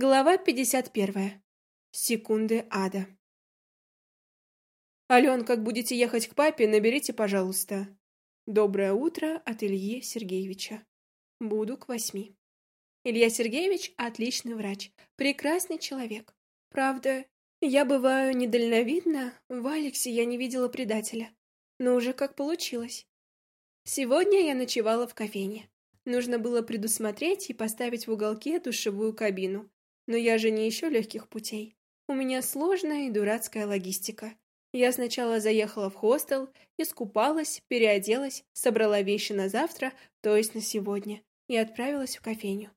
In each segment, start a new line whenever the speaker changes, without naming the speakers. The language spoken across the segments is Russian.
Глава 51. Секунды ада. «Ален, как будете ехать к папе, наберите, пожалуйста». «Доброе утро от Ильи Сергеевича. Буду к восьми». Илья Сергеевич – отличный врач, прекрасный человек. Правда, я бываю недальновидна, в Алексе я не видела предателя. Но уже как получилось. Сегодня я ночевала в кофейне. Нужно было предусмотреть и поставить в уголке душевую кабину. Но я же не ищу легких путей. У меня сложная и дурацкая логистика. Я сначала заехала в хостел, искупалась, переоделась, собрала вещи на завтра, то есть на сегодня, и отправилась в кофейню.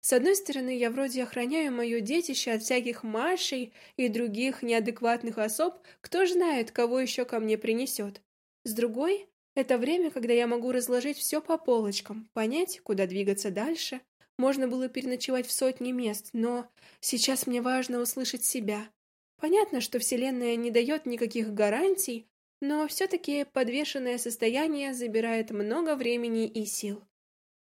С одной стороны, я вроде охраняю мое детище от всяких Машей и других неадекватных особ, кто знает, кого еще ко мне принесет. С другой, это время, когда я могу разложить все по полочкам, понять, куда двигаться дальше, можно было переночевать в сотни мест, но сейчас мне важно услышать себя. Понятно, что Вселенная не дает никаких гарантий, но все-таки подвешенное состояние забирает много времени и сил.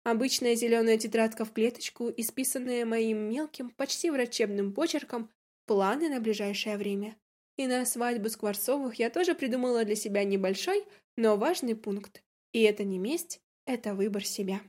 Обычная зеленая тетрадка в клеточку, исписанная моим мелким, почти врачебным почерком, планы на ближайшее время. И на свадьбу Скворцовых я тоже придумала для себя небольшой, но важный пункт. И это не месть, это выбор себя.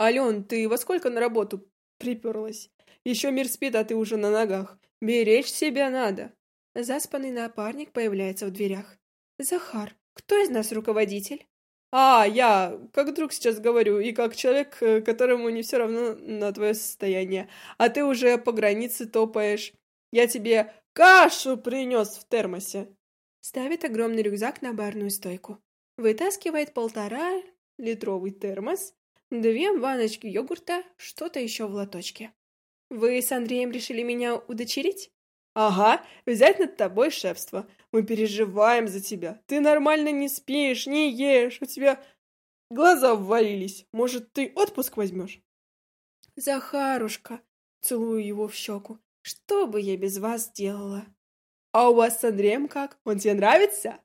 «Ален, ты во сколько на работу приперлась? Еще мир спит, а ты уже на ногах. Беречь себя надо!»
Заспанный напарник появляется в дверях. «Захар, кто из нас руководитель?»
«А, я, как друг сейчас говорю, и как человек, э, которому не все равно на твое состояние. А ты уже по границе топаешь. Я тебе кашу принес в термосе!»
Ставит огромный рюкзак на барную стойку. Вытаскивает полтора литровый термос Две баночки йогурта, что-то еще в лоточке. Вы с Андреем решили меня удочерить?
Ага, взять над тобой шефство. Мы переживаем за тебя. Ты нормально не спишь, не ешь, у тебя глаза ввалились. Может, ты отпуск возьмешь?
Захарушка, целую его в щеку. Что бы я без вас делала?
А у вас с Андреем как? Он тебе нравится?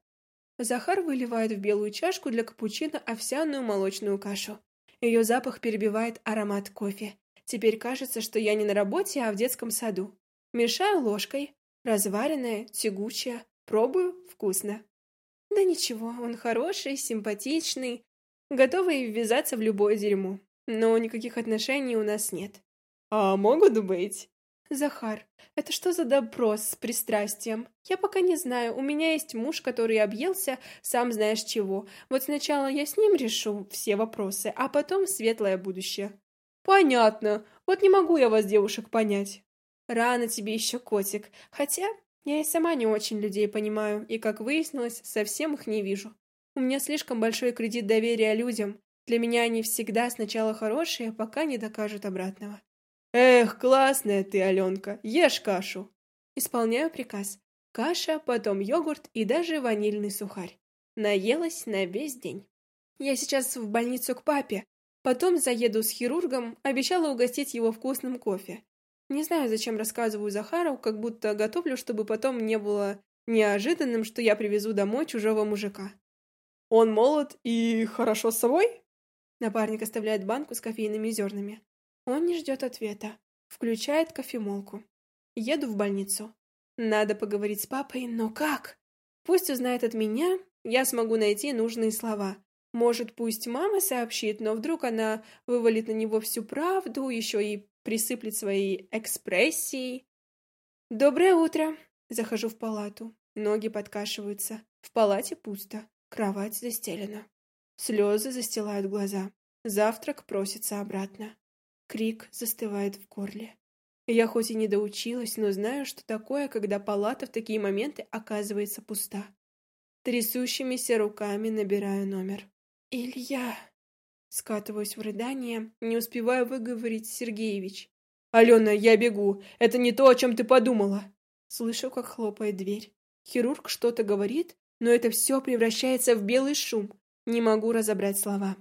Захар выливает в белую чашку для капучино овсяную молочную кашу. Ее запах перебивает аромат кофе. Теперь кажется, что я не на работе, а в детском саду. Мешаю ложкой. Разваренная, тягучая. Пробую. Вкусно. Да ничего, он хороший, симпатичный, готовый ввязаться в любое дерьмо. Но никаких отношений у нас нет.
А могут быть?
Захар, это что за допрос с пристрастием? Я пока не знаю. У меня есть муж, который объелся, сам знаешь чего. Вот сначала я с ним решу все вопросы, а потом светлое будущее.
Понятно. Вот не могу я вас, девушек, понять.
Рано тебе еще, котик. Хотя я и сама не очень людей понимаю, и, как выяснилось, совсем их не вижу. У меня слишком большой кредит доверия людям. Для меня они всегда сначала хорошие, пока не докажут обратного.
Эх, классная ты, Аленка, ешь кашу.
Исполняю приказ. Каша, потом йогурт и даже ванильный сухарь. Наелась на весь день. Я сейчас в больницу к папе. Потом заеду с хирургом, обещала угостить его вкусным кофе. Не знаю, зачем рассказываю Захару, как будто готовлю, чтобы потом не было неожиданным, что я привезу домой чужого мужика.
Он молод и хорошо с собой?
Напарник оставляет банку с кофейными зернами. Он не ждет ответа. Включает кофемолку. Еду в больницу. Надо поговорить с папой, но как? Пусть узнает от меня, я смогу найти нужные слова. Может, пусть мама сообщит, но вдруг она вывалит на него всю правду, еще и присыплет своей экспрессией. «Доброе утро!» Захожу в палату. Ноги подкашиваются. В палате пусто. Кровать застелена. Слезы застилают глаза. Завтрак просится обратно. Крик застывает в горле. Я хоть и не доучилась, но знаю, что такое, когда палата в такие моменты оказывается пуста. Трясущимися руками набираю номер. «Илья!» Скатываюсь в рыдание, не успеваю выговорить Сергеевич.
«Алена, я бегу! Это не то, о чем ты подумала!»
Слышу, как хлопает дверь. Хирург что-то говорит, но это все превращается в белый шум. Не могу разобрать слова.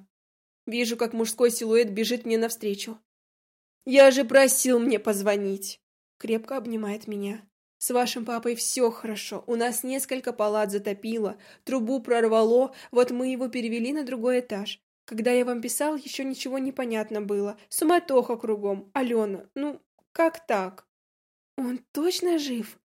Вижу, как мужской силуэт бежит мне навстречу. «Я же просил мне позвонить!» Крепко обнимает меня. «С вашим папой все хорошо. У нас несколько палат затопило, трубу прорвало, вот мы его перевели на другой этаж. Когда я вам писал, еще ничего не понятно было. Суматоха кругом. Алена, ну, Как так? Он точно жив?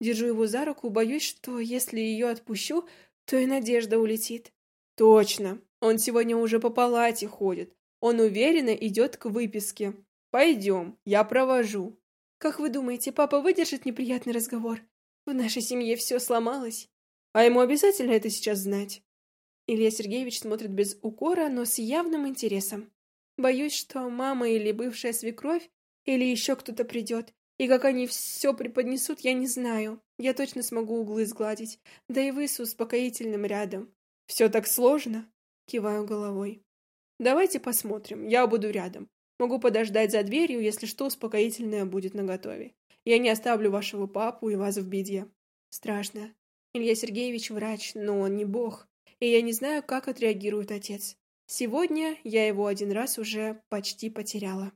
Держу его за руку, боюсь, что если ее отпущу, то и надежда улетит.
Точно. Он сегодня уже по палате ходит. Он уверенно идет к выписке. Пойдем, я провожу.
Как вы думаете, папа выдержит неприятный разговор? В нашей семье все сломалось.
А ему обязательно это сейчас знать?
Илья Сергеевич смотрит без укора, но с явным интересом. Боюсь, что мама или бывшая свекровь, или еще кто-то придет, и как они все преподнесут, я не знаю. Я точно смогу углы сгладить, да и вы с успокоительным рядом.
Все так сложно?
Киваю головой.
Давайте посмотрим, я буду рядом. Могу подождать за дверью, если что, успокоительное будет наготове. Я не оставлю вашего папу и вас в беде.
Страшно. Илья Сергеевич врач, но он не бог. И я не знаю, как отреагирует отец. Сегодня я его один раз уже почти потеряла.